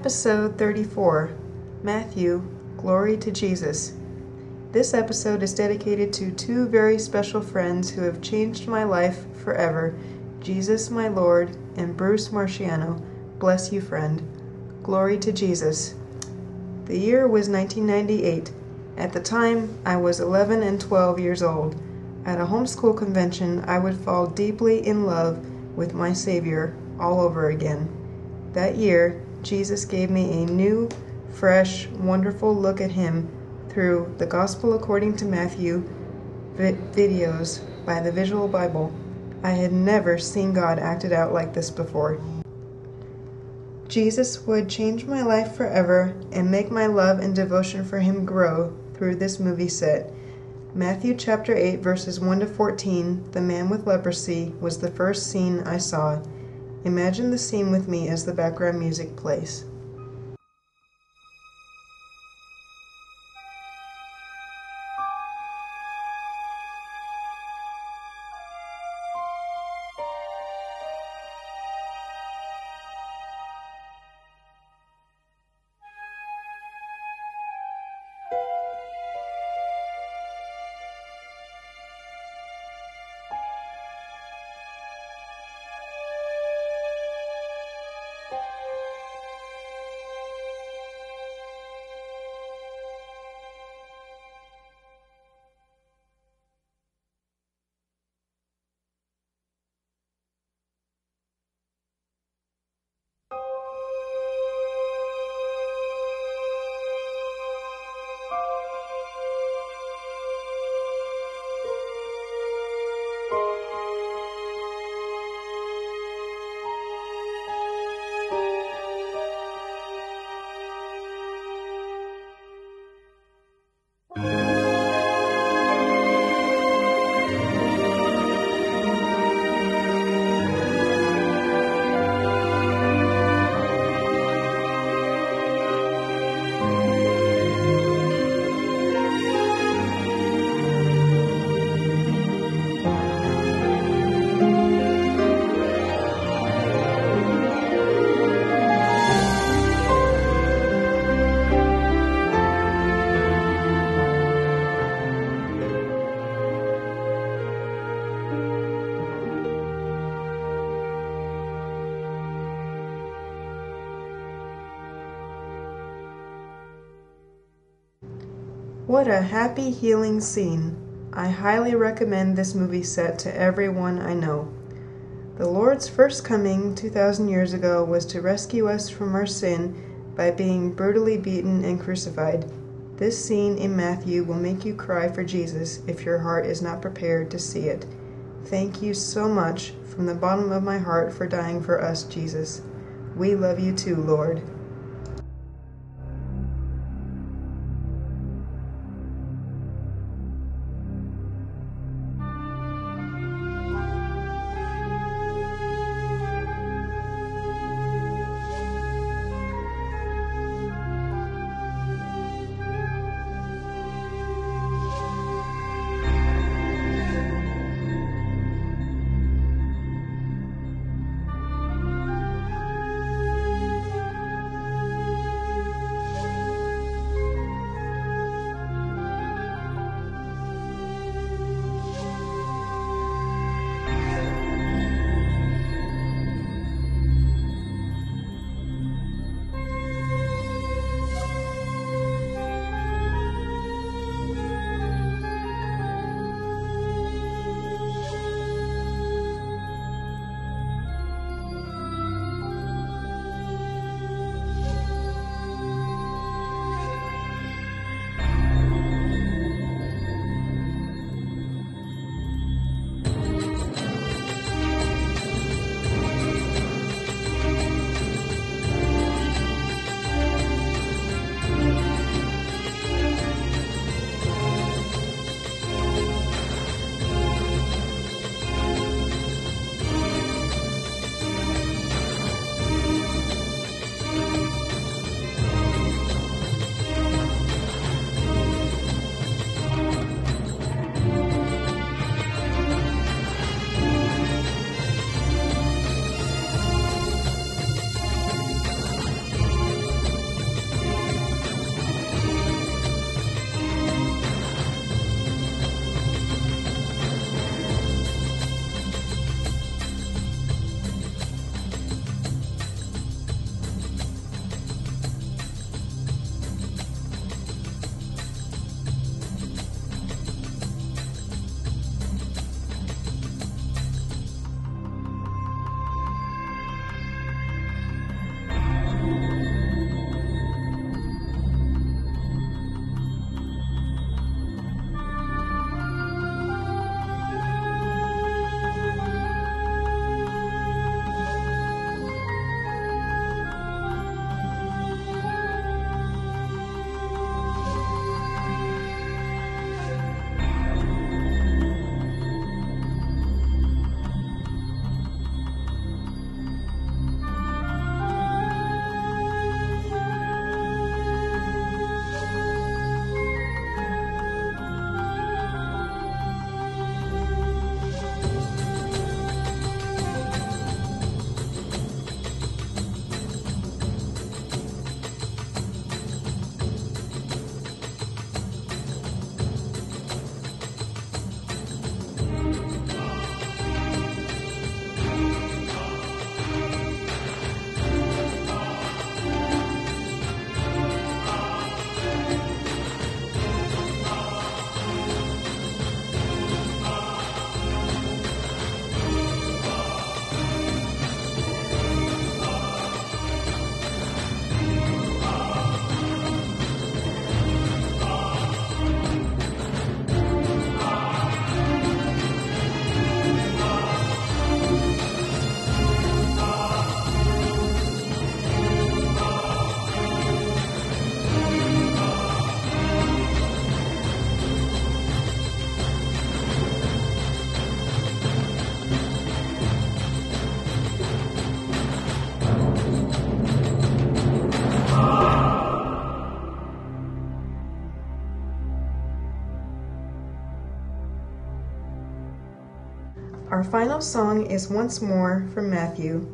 Episode 34 Matthew Glory to Jesus. This episode is dedicated to two very special friends who have changed my life forever Jesus, my Lord, and Bruce Marchiano. Bless you, friend. Glory to Jesus. The year was 1998. At the time, I was 11 and 12 years old. At a homeschool convention, I would fall deeply in love with my Savior all over again. That year, Jesus gave me a new, fresh, wonderful look at Him through the Gospel according to Matthew vi- videos by the Visual Bible. I had never seen God acted out like this before. Jesus would change my life forever and make my love and devotion for Him grow through this movie set. Matthew chapter 8, verses 1 to 14, the man with leprosy, was the first scene I saw. Imagine the scene with me as the background music plays. What a happy, healing scene. I highly recommend this movie set to everyone I know. The Lord's first coming 2,000 years ago was to rescue us from our sin by being brutally beaten and crucified. This scene in Matthew will make you cry for Jesus if your heart is not prepared to see it. Thank you so much from the bottom of my heart for dying for us, Jesus. We love you too, Lord. Our final song is once more from Matthew.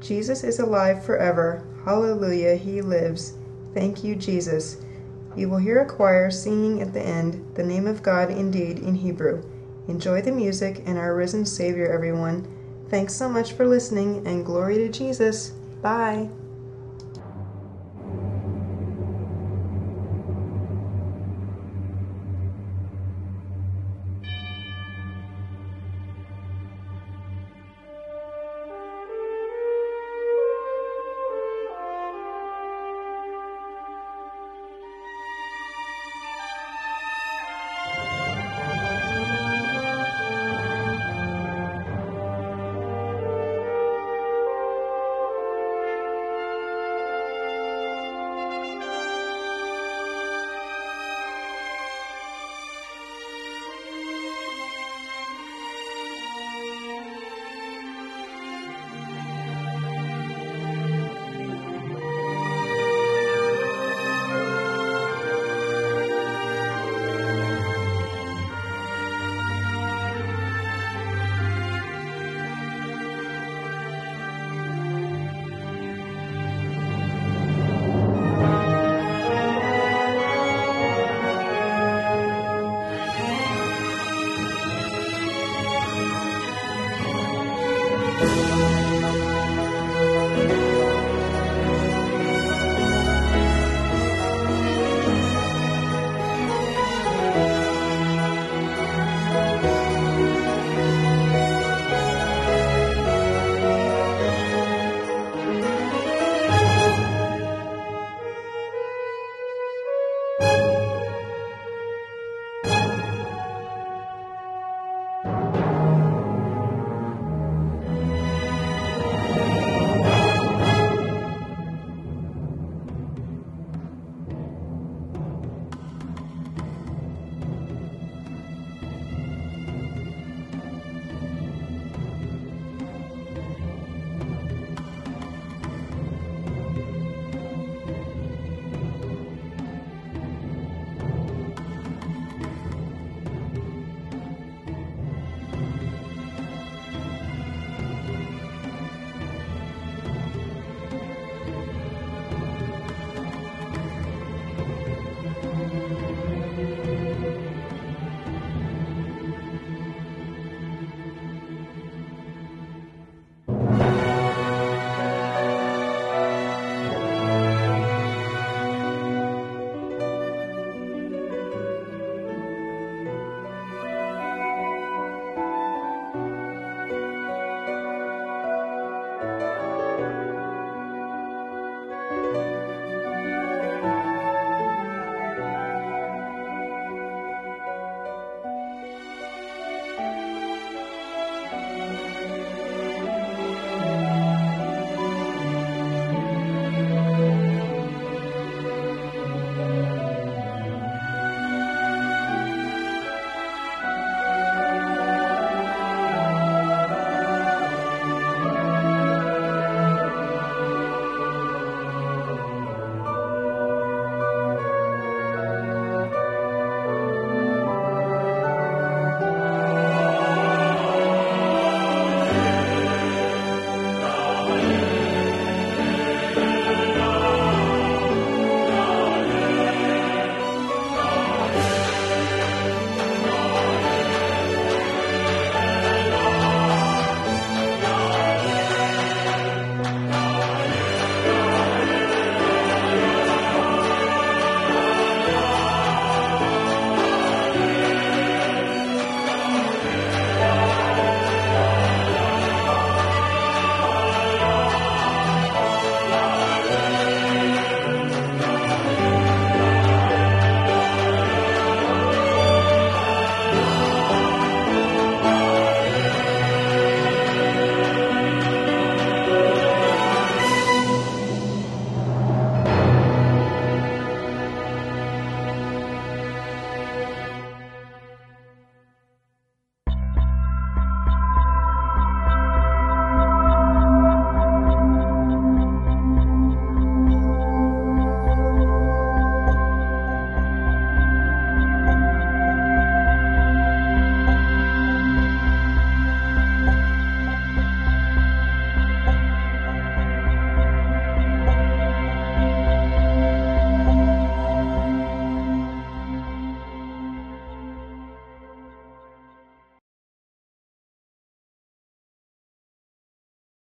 Jesus is alive forever. Hallelujah, he lives. Thank you, Jesus. You will hear a choir singing at the end, The name of God indeed in Hebrew. Enjoy the music and our risen Savior, everyone. Thanks so much for listening, and glory to Jesus. Bye.